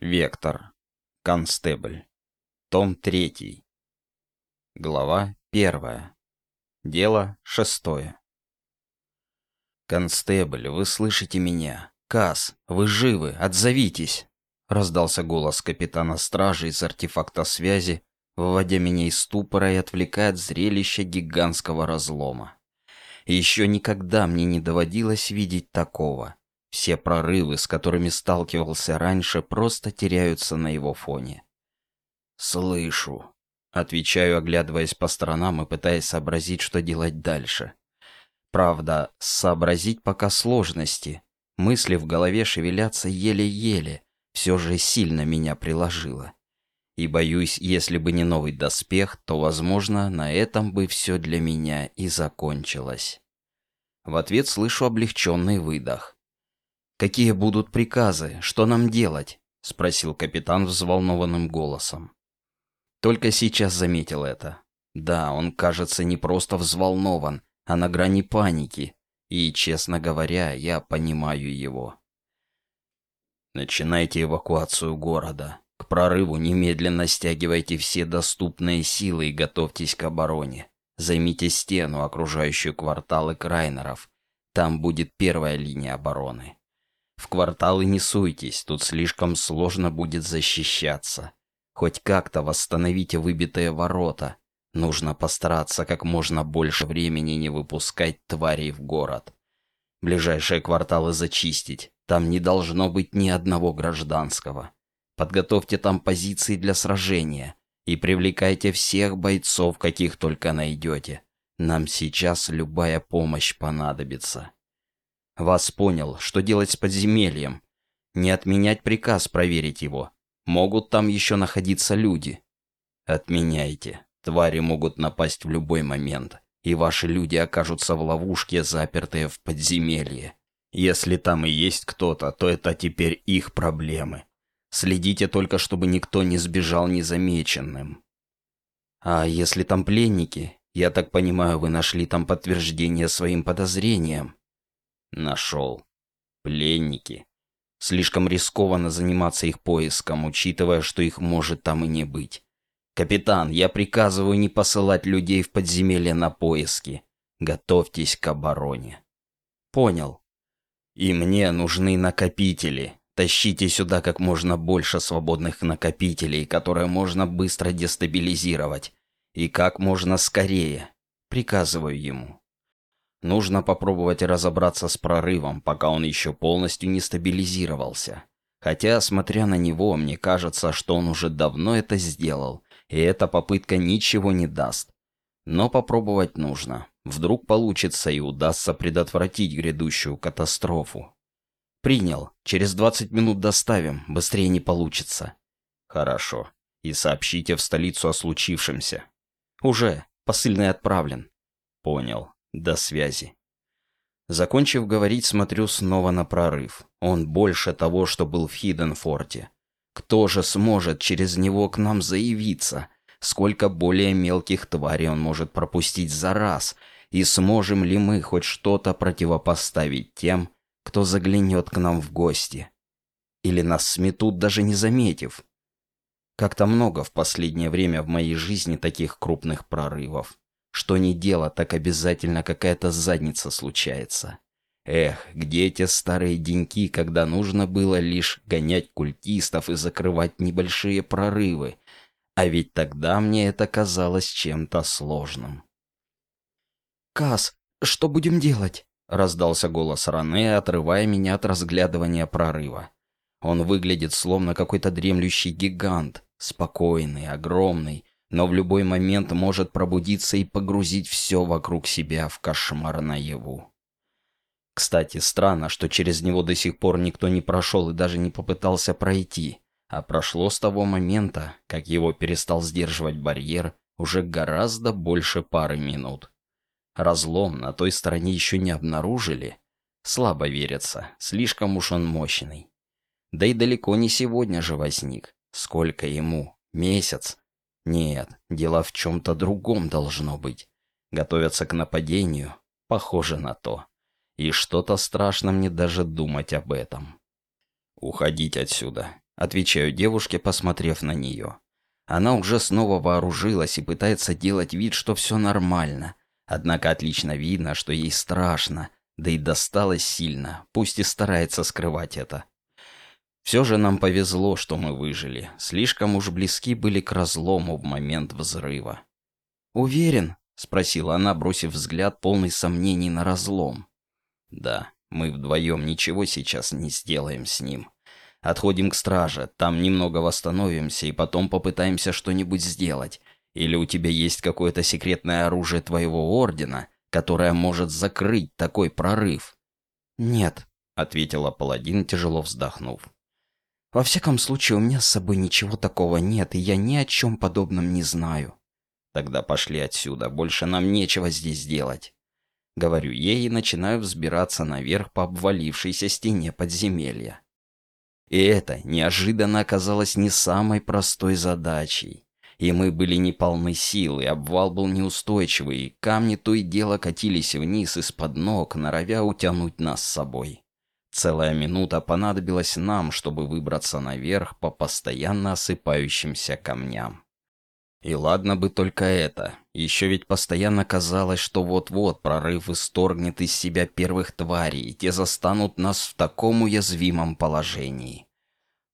Вектор. Констебль. Том 3. Глава 1. Дело 6. «Констебль, вы слышите меня? Кас, вы живы? Отзовитесь!» Раздался голос капитана стражи из артефакта связи, выводя меня из ступора и отвлекая от зрелища гигантского разлома. еще никогда мне не доводилось видеть такого. Все прорывы, с которыми сталкивался раньше, просто теряются на его фоне. «Слышу», — отвечаю, оглядываясь по сторонам и пытаясь сообразить, что делать дальше. Правда, сообразить пока сложности. Мысли в голове шевелятся еле-еле, все же сильно меня приложило. И боюсь, если бы не новый доспех, то, возможно, на этом бы все для меня и закончилось. В ответ слышу облегченный выдох. «Какие будут приказы? Что нам делать?» — спросил капитан взволнованным голосом. Только сейчас заметил это. Да, он, кажется, не просто взволнован, а на грани паники. И, честно говоря, я понимаю его. Начинайте эвакуацию города. К прорыву немедленно стягивайте все доступные силы и готовьтесь к обороне. Займите стену, окружающую кварталы Крайнеров. Там будет первая линия обороны. В кварталы не суйтесь, тут слишком сложно будет защищаться. Хоть как-то восстановите выбитые ворота. Нужно постараться как можно больше времени не выпускать тварей в город. Ближайшие кварталы зачистить. Там не должно быть ни одного гражданского. Подготовьте там позиции для сражения и привлекайте всех бойцов, каких только найдете. Нам сейчас любая помощь понадобится. Вас понял, что делать с подземельем. Не отменять приказ проверить его. Могут там еще находиться люди. Отменяйте. Твари могут напасть в любой момент, и ваши люди окажутся в ловушке, запертые в подземелье. Если там и есть кто-то, то это теперь их проблемы. Следите только, чтобы никто не сбежал незамеченным. А если там пленники? Я так понимаю, вы нашли там подтверждение своим подозрениям. Нашел. Пленники. Слишком рискованно заниматься их поиском, учитывая, что их может там и не быть. Капитан, я приказываю не посылать людей в подземелье на поиски. Готовьтесь к обороне. Понял. И мне нужны накопители. Тащите сюда как можно больше свободных накопителей, которые можно быстро дестабилизировать. И как можно скорее. Приказываю ему. Нужно попробовать разобраться с прорывом, пока он еще полностью не стабилизировался. Хотя, смотря на него, мне кажется, что он уже давно это сделал, и эта попытка ничего не даст. Но попробовать нужно. Вдруг получится и удастся предотвратить грядущую катастрофу. Принял. Через 20 минут доставим. Быстрее не получится. Хорошо. И сообщите в столицу о случившемся. Уже. Посыльный отправлен. Понял. До связи. Закончив говорить, смотрю снова на прорыв. Он больше того, что был в Хиденфорте. Кто же сможет через него к нам заявиться? Сколько более мелких тварей он может пропустить за раз? И сможем ли мы хоть что-то противопоставить тем, кто заглянет к нам в гости? Или нас сметут, даже не заметив? Как-то много в последнее время в моей жизни таких крупных прорывов. Что ни дело, так обязательно какая-то задница случается. Эх, где те старые деньки, когда нужно было лишь гонять культистов и закрывать небольшие прорывы? А ведь тогда мне это казалось чем-то сложным. «Кас, что будем делать?» — раздался голос Ране, отрывая меня от разглядывания прорыва. Он выглядит словно какой-то дремлющий гигант, спокойный, огромный, но в любой момент может пробудиться и погрузить все вокруг себя в кошмар наяву. Кстати, странно, что через него до сих пор никто не прошел и даже не попытался пройти, а прошло с того момента, как его перестал сдерживать барьер, уже гораздо больше пары минут. Разлом на той стороне еще не обнаружили. Слабо верится, слишком уж он мощный. Да и далеко не сегодня же возник. Сколько ему? Месяц? Нет, дело в чем-то другом должно быть. Готовятся к нападению? Похоже на то. И что-то страшно мне даже думать об этом. Уходить отсюда. отвечаю девушке, посмотрев на нее. Она уже снова вооружилась и пытается делать вид, что все нормально. Однако отлично видно, что ей страшно, да и досталось сильно, пусть и старается скрывать это. Все же нам повезло, что мы выжили. Слишком уж близки были к разлому в момент взрыва. «Уверен?» — спросила она, бросив взгляд полный сомнений на разлом. «Да, мы вдвоем ничего сейчас не сделаем с ним. Отходим к страже, там немного восстановимся и потом попытаемся что-нибудь сделать. Или у тебя есть какое-то секретное оружие твоего ордена, которое может закрыть такой прорыв?» «Нет», — ответила паладин, тяжело вздохнув. «Во всяком случае, у меня с собой ничего такого нет, и я ни о чем подобном не знаю». «Тогда пошли отсюда, больше нам нечего здесь делать». Говорю ей и начинаю взбираться наверх по обвалившейся стене подземелья. И это неожиданно оказалось не самой простой задачей. И мы были не полны сил, и обвал был неустойчивый, и камни то и дело катились вниз из-под ног, норовя утянуть нас с собой. Целая минута понадобилась нам, чтобы выбраться наверх по постоянно осыпающимся камням. И ладно бы только это. Еще ведь постоянно казалось, что вот-вот прорыв исторгнет из себя первых тварей, и те застанут нас в таком уязвимом положении.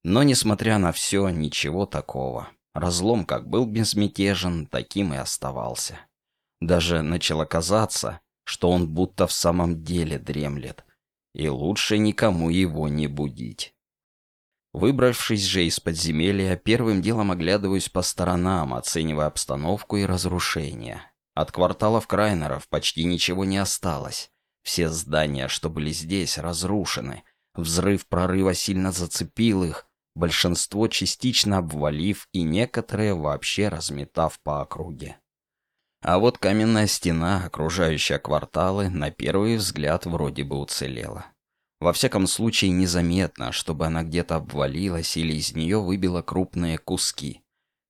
Но, несмотря на все, ничего такого. Разлом как был безмятежен, таким и оставался. Даже начало казаться, что он будто в самом деле дремлет, и лучше никому его не будить. Выбравшись же из подземелья, первым делом оглядываюсь по сторонам, оценивая обстановку и разрушения. От кварталов Крайнеров почти ничего не осталось. Все здания, что были здесь, разрушены. Взрыв прорыва сильно зацепил их, большинство частично обвалив и некоторые вообще разметав по округе. А вот каменная стена, окружающая кварталы, на первый взгляд вроде бы уцелела. Во всяком случае, незаметно, чтобы она где-то обвалилась или из нее выбила крупные куски.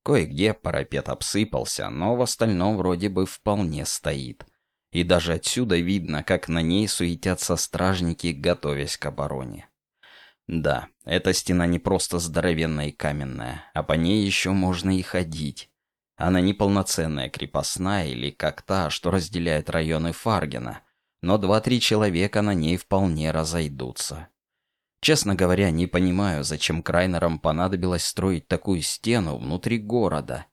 Кое-где парапет обсыпался, но в остальном вроде бы вполне стоит. И даже отсюда видно, как на ней суетятся стражники, готовясь к обороне. Да, эта стена не просто здоровенная и каменная, а по ней еще можно и ходить. Она не полноценная крепостная или как та, что разделяет районы Фаргена — но два-три человека на ней вполне разойдутся. Честно говоря, не понимаю, зачем Крайнерам понадобилось строить такую стену внутри города.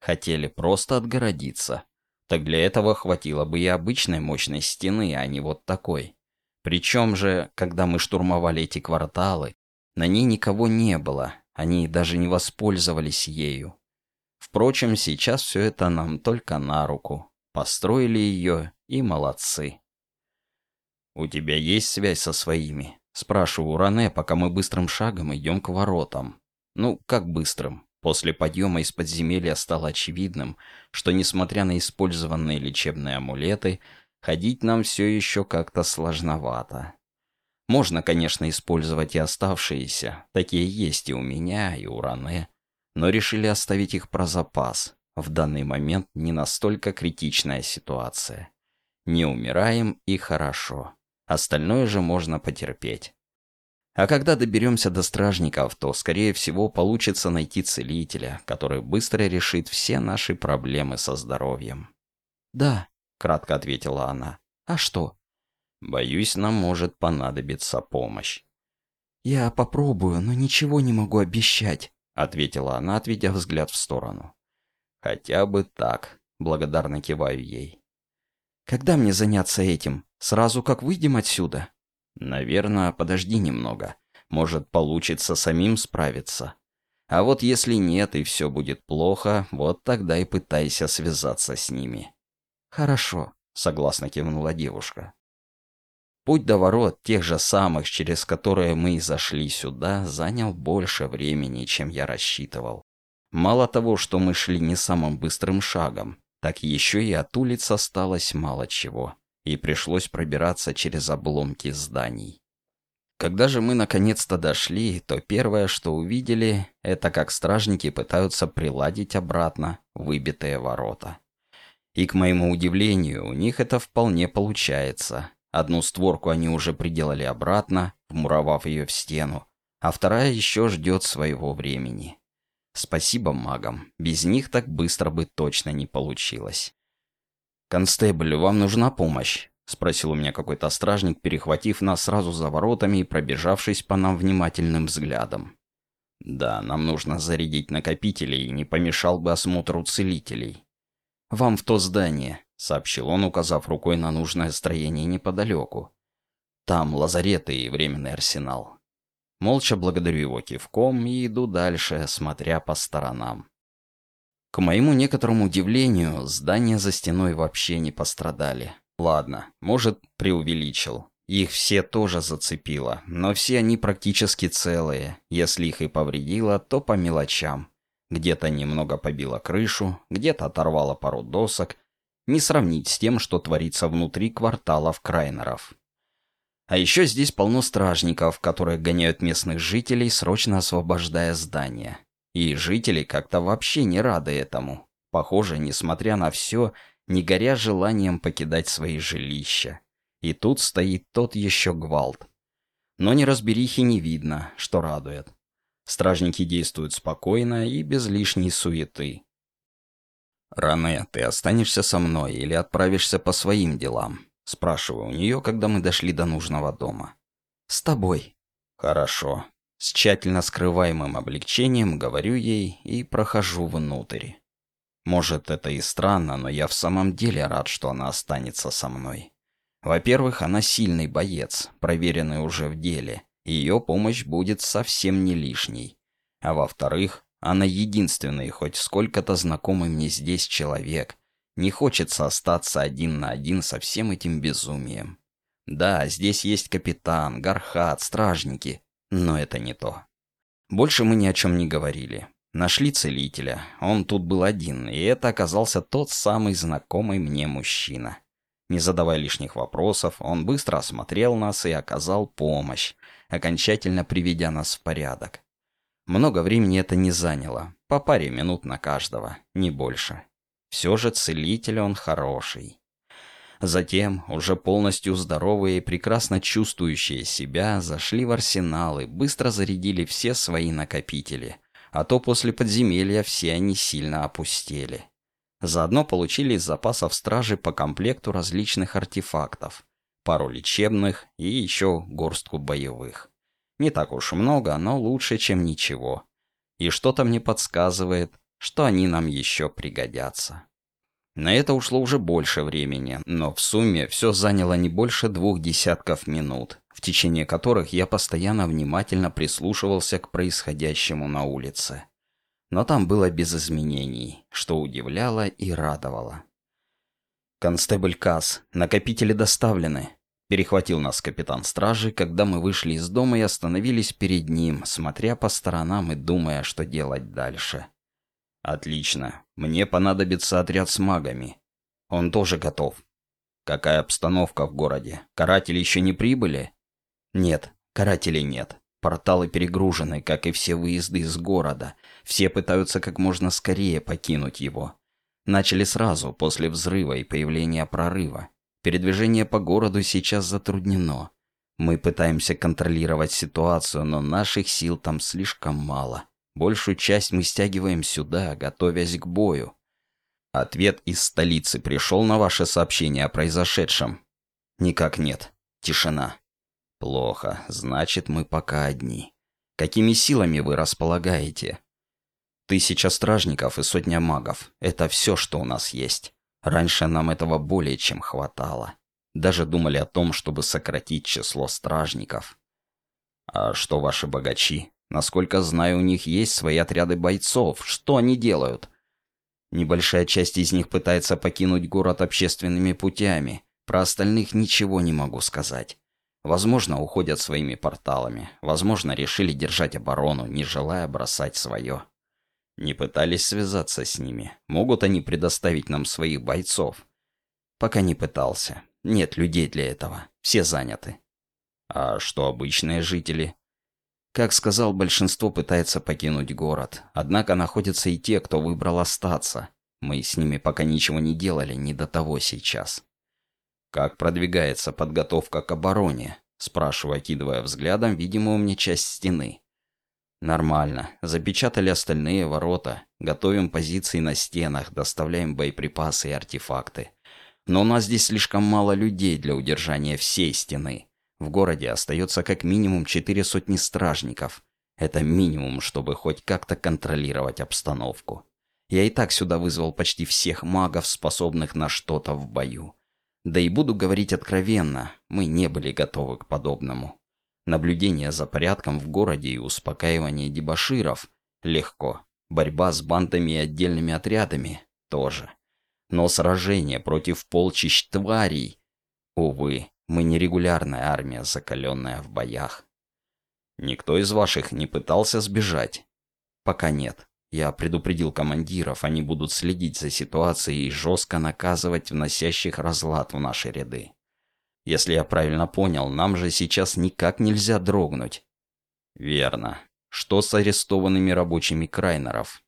Хотели просто отгородиться. Так для этого хватило бы и обычной мощной стены, а не вот такой. Причем же, когда мы штурмовали эти кварталы, на ней никого не было, они даже не воспользовались ею. Впрочем, сейчас все это нам только на руку. Построили ее и молодцы. «У тебя есть связь со своими?» Спрашиваю у Ране, пока мы быстрым шагом идем к воротам. Ну, как быстрым? После подъема из подземелья стало очевидным, что, несмотря на использованные лечебные амулеты, ходить нам все еще как-то сложновато. Можно, конечно, использовать и оставшиеся, такие есть и у меня, и у Ране, но решили оставить их про запас. В данный момент не настолько критичная ситуация. Не умираем и хорошо. Остальное же можно потерпеть. А когда доберемся до стражников, то, скорее всего, получится найти целителя, который быстро решит все наши проблемы со здоровьем. «Да», — кратко ответила она. «А что?» «Боюсь, нам может понадобиться помощь». «Я попробую, но ничего не могу обещать», — ответила она, отведя взгляд в сторону. «Хотя бы так», — благодарно киваю ей. «Когда мне заняться этим?» Сразу как выйдем отсюда? Наверное, подожди немного. Может, получится самим справиться. А вот если нет и все будет плохо, вот тогда и пытайся связаться с ними. Хорошо, согласно кивнула девушка. Путь до ворот, тех же самых, через которые мы и зашли сюда, занял больше времени, чем я рассчитывал. Мало того, что мы шли не самым быстрым шагом, так еще и от улиц осталось мало чего и пришлось пробираться через обломки зданий. Когда же мы наконец-то дошли, то первое, что увидели, это как стражники пытаются приладить обратно выбитые ворота. И, к моему удивлению, у них это вполне получается. Одну створку они уже приделали обратно, вмуровав ее в стену, а вторая еще ждет своего времени. Спасибо магам, без них так быстро бы точно не получилось. «Констебль, вам нужна помощь?» — спросил у меня какой-то стражник, перехватив нас сразу за воротами и пробежавшись по нам внимательным взглядом. «Да, нам нужно зарядить накопители, и не помешал бы осмотру целителей». «Вам в то здание», — сообщил он, указав рукой на нужное строение неподалеку. «Там лазареты и временный арсенал». Молча благодарю его кивком и иду дальше, смотря по сторонам. К моему некоторому удивлению, здания за стеной вообще не пострадали. Ладно, может, преувеличил. Их все тоже зацепило, но все они практически целые. Если их и повредило, то по мелочам. Где-то немного побило крышу, где-то оторвало пару досок. Не сравнить с тем, что творится внутри кварталов Крайнеров. А еще здесь полно стражников, которые гоняют местных жителей, срочно освобождая здания. И жители как-то вообще не рады этому. Похоже, несмотря на все, не горя желанием покидать свои жилища. И тут стоит тот еще гвалт. Но неразберихи не видно, что радует. Стражники действуют спокойно и без лишней суеты. «Ране, ты останешься со мной или отправишься по своим делам?» Спрашиваю у нее, когда мы дошли до нужного дома. «С тобой». «Хорошо. С тщательно скрываемым облегчением говорю ей и прохожу внутрь. Может, это и странно, но я в самом деле рад, что она останется со мной. Во-первых, она сильный боец, проверенный уже в деле, ее помощь будет совсем не лишней. А во-вторых, она единственный, хоть сколько-то знакомый мне здесь человек. Не хочется остаться один на один со всем этим безумием. Да, здесь есть капитан, гархат, стражники, но это не то. Больше мы ни о чем не говорили. Нашли целителя. Он тут был один, и это оказался тот самый знакомый мне мужчина. Не задавая лишних вопросов, он быстро осмотрел нас и оказал помощь, окончательно приведя нас в порядок. Много времени это не заняло, по паре минут на каждого, не больше. Все же целитель он хороший. Затем, уже полностью здоровые и прекрасно чувствующие себя, зашли в арсенал и быстро зарядили все свои накопители. А то после подземелья все они сильно опустели. Заодно получили из запасов стражи по комплекту различных артефактов. Пару лечебных и еще горстку боевых. Не так уж много, но лучше, чем ничего. И что-то мне подсказывает, что они нам еще пригодятся. На это ушло уже больше времени, но в сумме все заняло не больше двух десятков минут, в течение которых я постоянно внимательно прислушивался к происходящему на улице. Но там было без изменений, что удивляло и радовало. «Констебль Касс, накопители доставлены», — перехватил нас капитан стражи, когда мы вышли из дома и остановились перед ним, смотря по сторонам и думая, что делать дальше. Отлично. Мне понадобится отряд с магами. Он тоже готов. Какая обстановка в городе? Каратели еще не прибыли? Нет, карателей нет. Порталы перегружены, как и все выезды из города. Все пытаются как можно скорее покинуть его. Начали сразу, после взрыва и появления прорыва. Передвижение по городу сейчас затруднено. Мы пытаемся контролировать ситуацию, но наших сил там слишком мало. Большую часть мы стягиваем сюда, готовясь к бою. Ответ из столицы пришел на ваше сообщение о произошедшем? Никак нет. Тишина. Плохо. Значит, мы пока одни. Какими силами вы располагаете? Тысяча стражников и сотня магов. Это все, что у нас есть. Раньше нам этого более чем хватало. Даже думали о том, чтобы сократить число стражников. А что ваши богачи? Насколько знаю, у них есть свои отряды бойцов. Что они делают? Небольшая часть из них пытается покинуть город общественными путями. Про остальных ничего не могу сказать. Возможно, уходят своими порталами. Возможно, решили держать оборону, не желая бросать свое. Не пытались связаться с ними. Могут они предоставить нам своих бойцов? Пока не пытался. Нет людей для этого. Все заняты. А что обычные жители? Как сказал, большинство пытается покинуть город. Однако находятся и те, кто выбрал остаться. Мы с ними пока ничего не делали, не до того сейчас. «Как продвигается подготовка к обороне?» Спрашиваю, окидывая взглядом видимую мне часть стены. Нормально. Запечатали остальные ворота. Готовим позиции на стенах, доставляем боеприпасы и артефакты. Но у нас здесь слишком мало людей для удержания всей стены. В городе остается как минимум четыре сотни стражников. Это минимум, чтобы хоть как-то контролировать обстановку. Я и так сюда вызвал почти всех магов, способных на что-то в бою. Да и буду говорить откровенно, мы не были готовы к подобному. Наблюдение за порядком в городе и успокаивание дебоширов – легко. Борьба с бандами и отдельными отрядами – тоже. Но сражение против полчищ тварей – увы, мы не регулярная армия, закаленная в боях. Никто из ваших не пытался сбежать? Пока нет. Я предупредил командиров, они будут следить за ситуацией и жестко наказывать вносящих разлад в наши ряды. Если я правильно понял, нам же сейчас никак нельзя дрогнуть. Верно. Что с арестованными рабочими Крайнеров?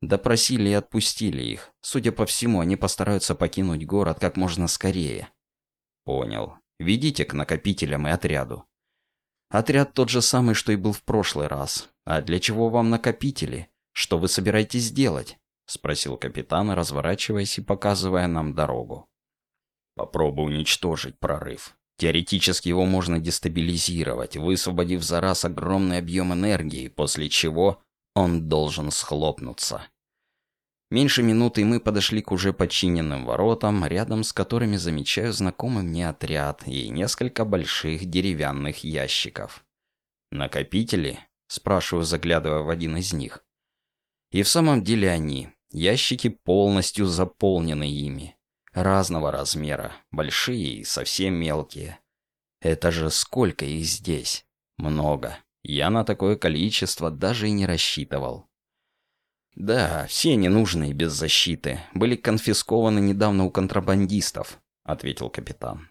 Допросили и отпустили их. Судя по всему, они постараются покинуть город как можно скорее. Понял. Ведите к накопителям и отряду. Отряд тот же самый, что и был в прошлый раз. А для чего вам накопители? «Что вы собираетесь делать?» — спросил капитан, разворачиваясь и показывая нам дорогу. «Попробуй уничтожить прорыв. Теоретически его можно дестабилизировать, высвободив за раз огромный объем энергии, после чего он должен схлопнуться». Меньше минуты мы подошли к уже подчиненным воротам, рядом с которыми замечаю знакомый мне отряд и несколько больших деревянных ящиков. «Накопители?» — спрашиваю, заглядывая в один из них. И в самом деле они, ящики полностью заполнены ими. Разного размера, большие и совсем мелкие. Это же сколько их здесь? Много. Я на такое количество даже и не рассчитывал. «Да, все ненужные без защиты. Были конфискованы недавно у контрабандистов», — ответил капитан.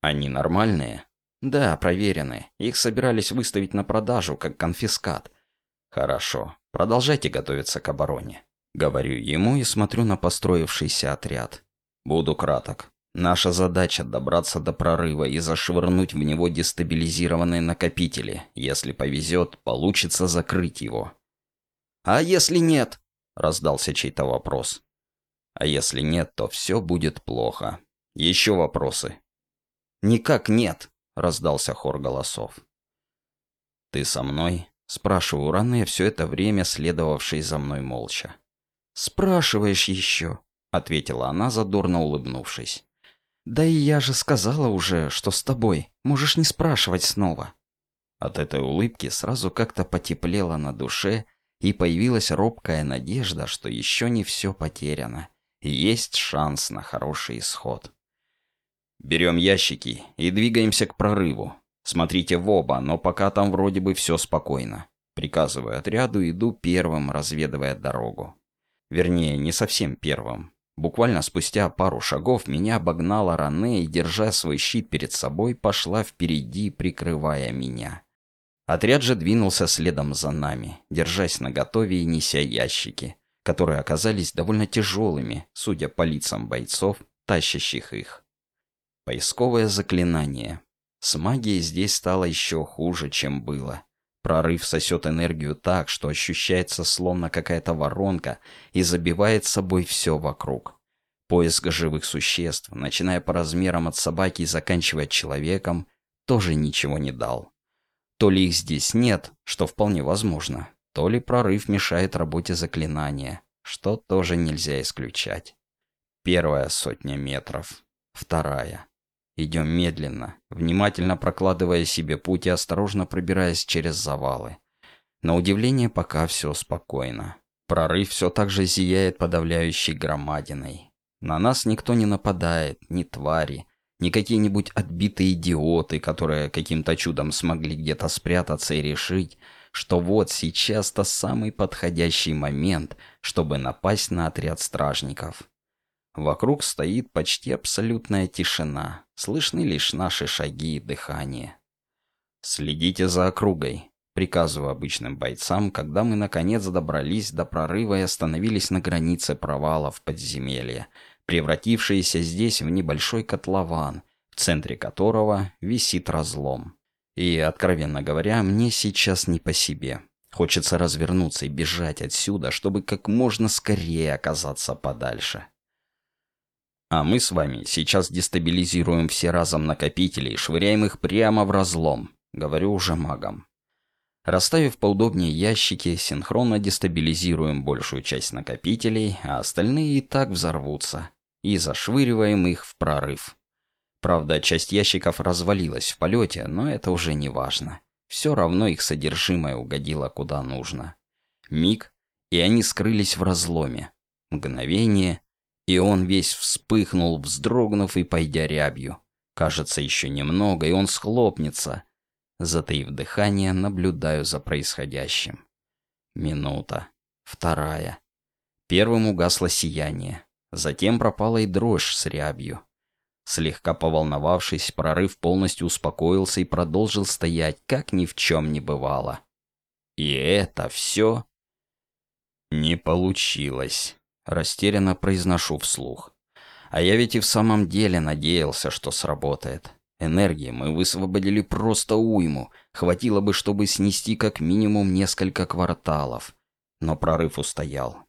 «Они нормальные?» «Да, проверены. Их собирались выставить на продажу, как конфискат». «Хорошо. Продолжайте готовиться к обороне. Говорю ему и смотрю на построившийся отряд. Буду краток. Наша задача добраться до прорыва и зашвырнуть в него дестабилизированные накопители. Если повезет, получится закрыть его. «А если нет?» — раздался чей-то вопрос. «А если нет, то все будет плохо. Еще вопросы?» «Никак нет», — раздался хор голосов. «Ты со мной?» Спрашиваю Ране, все это время следовавшей за мной молча. «Спрашиваешь еще», — ответила она, задорно улыбнувшись. «Да и я же сказала уже, что с тобой. Можешь не спрашивать снова». От этой улыбки сразу как-то потеплело на душе, и появилась робкая надежда, что еще не все потеряно, есть шанс на хороший исход. «Берем ящики и двигаемся к прорыву», Смотрите в оба, но пока там вроде бы все спокойно. Приказываю отряду, иду первым, разведывая дорогу. Вернее, не совсем первым. Буквально спустя пару шагов меня обогнала Ране и, держа свой щит перед собой, пошла впереди, прикрывая меня. Отряд же двинулся следом за нами, держась наготове и неся ящики, которые оказались довольно тяжелыми, судя по лицам бойцов, тащащих их. Поисковое заклинание. С магией здесь стало еще хуже, чем было. Прорыв сосет энергию так, что ощущается словно какая-то воронка и забивает собой все вокруг. Поиск живых существ, начиная по размерам от собаки и заканчивая человеком, тоже ничего не дал. То ли их здесь нет, что вполне возможно, то ли прорыв мешает работе заклинания, что тоже нельзя исключать. Первая сотня метров, вторая. Идем медленно, внимательно прокладывая себе путь и осторожно пробираясь через завалы. На удивление пока все спокойно. Прорыв все так же зияет подавляющей громадиной. На нас никто не нападает, ни твари, ни какие-нибудь отбитые идиоты, которые каким-то чудом смогли где-то спрятаться и решить, что вот сейчас-то самый подходящий момент, чтобы напасть на отряд стражников. Вокруг стоит почти абсолютная тишина. Слышны лишь наши шаги и дыхание. «Следите за округой», — приказываю обычным бойцам, когда мы наконец добрались до прорыва и остановились на границе провала в подземелье, превратившееся здесь в небольшой котлован, в центре которого висит разлом. И, откровенно говоря, мне сейчас не по себе. Хочется развернуться и бежать отсюда, чтобы как можно скорее оказаться подальше. А мы с вами сейчас дестабилизируем все разом накопители и швыряем их прямо в разлом, говорю уже магам. Расставив поудобнее ящики, синхронно дестабилизируем большую часть накопителей, а остальные и так взорвутся, и зашвыриваем их в прорыв. Правда, часть ящиков развалилась в полете, но это уже не важно. Все равно их содержимое угодило куда нужно. Миг, и они скрылись в разломе. Мгновение, и он весь вспыхнул, вздрогнув и пойдя рябью. Кажется, еще немного, и он схлопнется. Затаив дыхание, наблюдаю за происходящим. Минута. Вторая. Первым угасло сияние. Затем пропала и дрожь с рябью. Слегка поволновавшись, прорыв полностью успокоился и продолжил стоять, как ни в чем не бывало. И это все не получилось. Растерянно произношу вслух. А я ведь и в самом деле надеялся, что сработает. Энергии мы высвободили просто уйму. Хватило бы, чтобы снести как минимум несколько кварталов. Но прорыв устоял.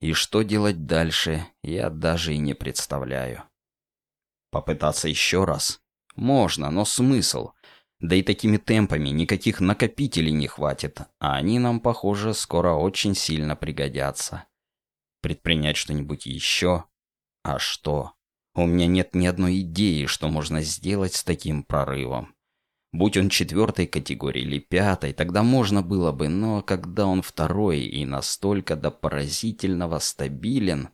И что делать дальше, я даже и не представляю. Попытаться еще раз? Можно, но смысл? Да и такими темпами никаких накопителей не хватит, а они нам, похоже, скоро очень сильно пригодятся предпринять что-нибудь еще. А что? У меня нет ни одной идеи, что можно сделать с таким прорывом. Будь он четвертой категории или пятой, тогда можно было бы, но когда он второй и настолько до поразительного стабилен...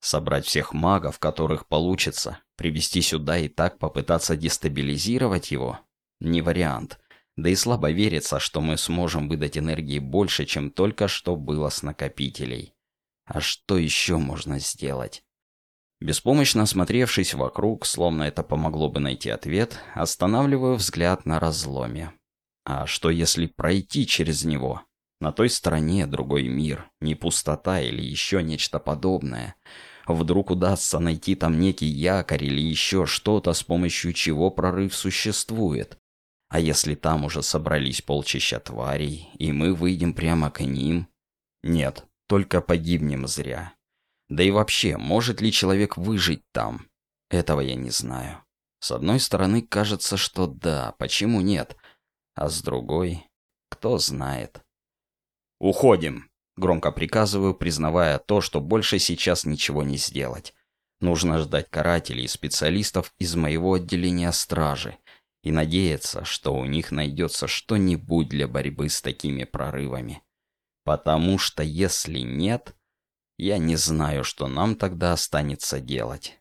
Собрать всех магов, которых получится, привести сюда и так попытаться дестабилизировать его? Не вариант. Да и слабо верится, что мы сможем выдать энергии больше, чем только что было с накопителей. А что еще можно сделать? Беспомощно осмотревшись вокруг, словно это помогло бы найти ответ, останавливаю взгляд на разломе. А что если пройти через него? На той стороне другой мир, не пустота или еще нечто подобное. Вдруг удастся найти там некий якорь или еще что-то, с помощью чего прорыв существует. А если там уже собрались полчища тварей, и мы выйдем прямо к ним? Нет, только погибнем зря. Да и вообще, может ли человек выжить там? Этого я не знаю. С одной стороны, кажется, что да, почему нет? А с другой, кто знает. «Уходим!» — громко приказываю, признавая то, что больше сейчас ничего не сделать. Нужно ждать карателей и специалистов из моего отделения стражи и надеяться, что у них найдется что-нибудь для борьбы с такими прорывами. Потому что если нет, я не знаю, что нам тогда останется делать.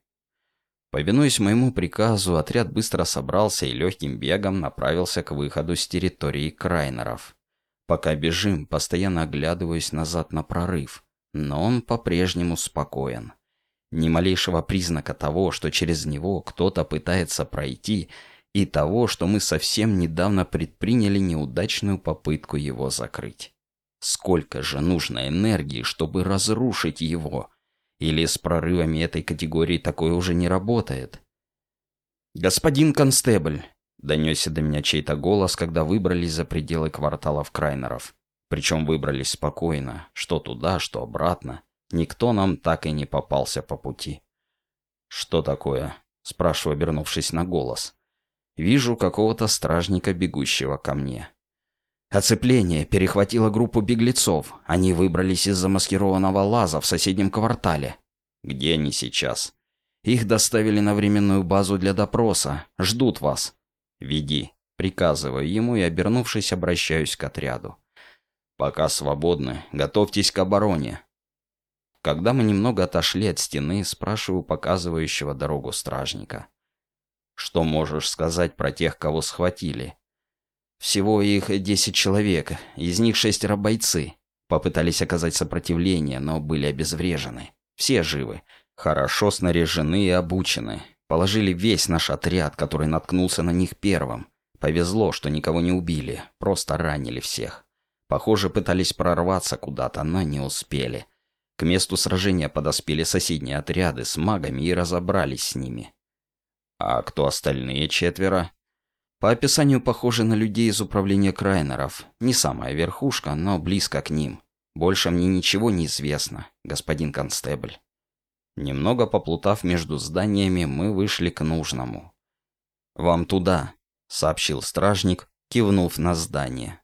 Повинуясь моему приказу, отряд быстро собрался и легким бегом направился к выходу с территории Крайнеров. Пока бежим, постоянно оглядываюсь назад на прорыв, но он по-прежнему спокоен. Ни малейшего признака того, что через него кто-то пытается пройти, и того, что мы совсем недавно предприняли неудачную попытку его закрыть. Сколько же нужно энергии, чтобы разрушить его? Или с прорывами этой категории такое уже не работает? «Господин констебль!» — донесся до меня чей-то голос, когда выбрались за пределы кварталов Крайнеров. Причем выбрались спокойно, что туда, что обратно. Никто нам так и не попался по пути. «Что такое?» — спрашиваю, обернувшись на голос. Вижу какого-то стражника, бегущего ко мне. Оцепление перехватило группу беглецов. Они выбрались из замаскированного лаза в соседнем квартале. Где они сейчас? Их доставили на временную базу для допроса. Ждут вас. Веди. Приказываю ему и, обернувшись, обращаюсь к отряду. Пока свободны, готовьтесь к обороне. Когда мы немного отошли от стены, спрашиваю показывающего дорогу стражника. Что можешь сказать про тех, кого схватили? Всего их десять человек, из них шестеро бойцы. Попытались оказать сопротивление, но были обезврежены. Все живы, хорошо снаряжены и обучены. Положили весь наш отряд, который наткнулся на них первым. Повезло, что никого не убили, просто ранили всех. Похоже, пытались прорваться куда-то, но не успели. К месту сражения подоспели соседние отряды с магами и разобрались с ними. А кто остальные четверо? По описанию похожи на людей из управления Крайнеров. Не самая верхушка, но близко к ним. Больше мне ничего не известно, господин констебль. Немного поплутав между зданиями, мы вышли к нужному. «Вам туда», — сообщил стражник, кивнув на здание.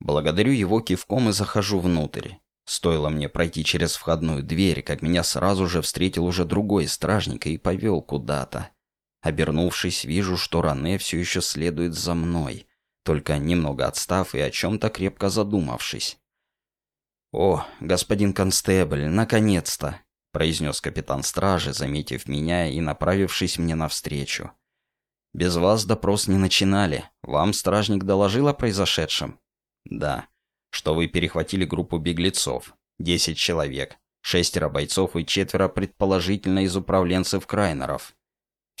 Благодарю его кивком и захожу внутрь. Стоило мне пройти через входную дверь, как меня сразу же встретил уже другой стражник и повел куда-то. Обернувшись, вижу, что Ране все еще следует за мной, только немного отстав и о чем-то крепко задумавшись. «О, господин констебль, наконец-то!» — произнес капитан стражи, заметив меня и направившись мне навстречу. «Без вас допрос не начинали. Вам стражник доложил о произошедшем?» «Да. Что вы перехватили группу беглецов. Десять человек. Шестеро бойцов и четверо предположительно из управленцев Крайнеров».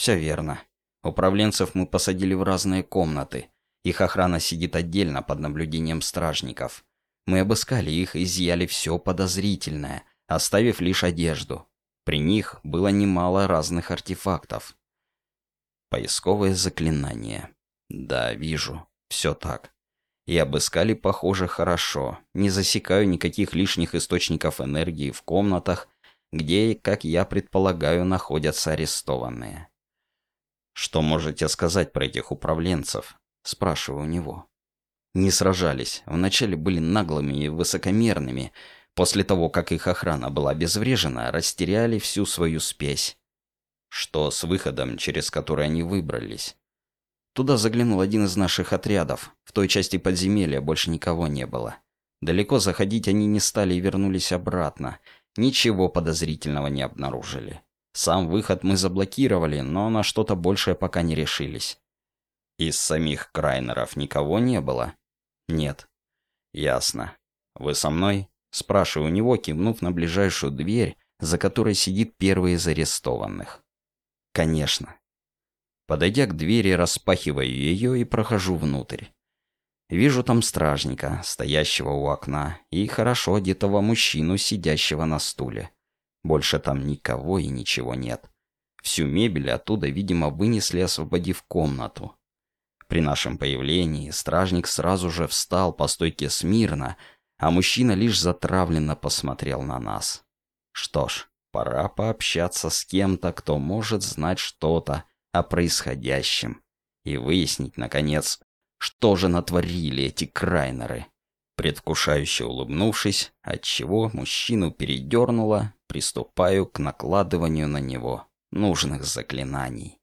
«Все верно. Управленцев мы посадили в разные комнаты. Их охрана сидит отдельно под наблюдением стражников. Мы обыскали их и изъяли все подозрительное, оставив лишь одежду. При них было немало разных артефактов. Поисковое заклинание. Да, вижу. Все так. И обыскали, похоже, хорошо. Не засекаю никаких лишних источников энергии в комнатах, где, как я предполагаю, находятся арестованные. «Что можете сказать про этих управленцев?» – спрашиваю у него. Не сражались, вначале были наглыми и высокомерными, после того, как их охрана была обезврежена, растеряли всю свою спесь. Что с выходом, через который они выбрались? Туда заглянул один из наших отрядов. В той части подземелья больше никого не было. Далеко заходить они не стали и вернулись обратно. Ничего подозрительного не обнаружили. Сам выход мы заблокировали, но на что-то большее пока не решились. Из самих Крайнеров никого не было? Нет. Ясно. Вы со мной? Спрашиваю у него, кивнув на ближайшую дверь, за которой сидит первый из арестованных. Конечно. Подойдя к двери, распахиваю ее и прохожу внутрь. Вижу там стражника, стоящего у окна, и хорошо одетого мужчину, сидящего на стуле. Больше там никого и ничего нет. Всю мебель оттуда, видимо, вынесли, освободив комнату. При нашем появлении стражник сразу же встал по стойке смирно, а мужчина лишь затравленно посмотрел на нас. Что ж, пора пообщаться с кем-то, кто может знать что-то о происходящем и выяснить, наконец, что же натворили эти крайнеры. Предвкушающе улыбнувшись, отчего мужчину передернуло, приступаю к накладыванию на него нужных заклинаний.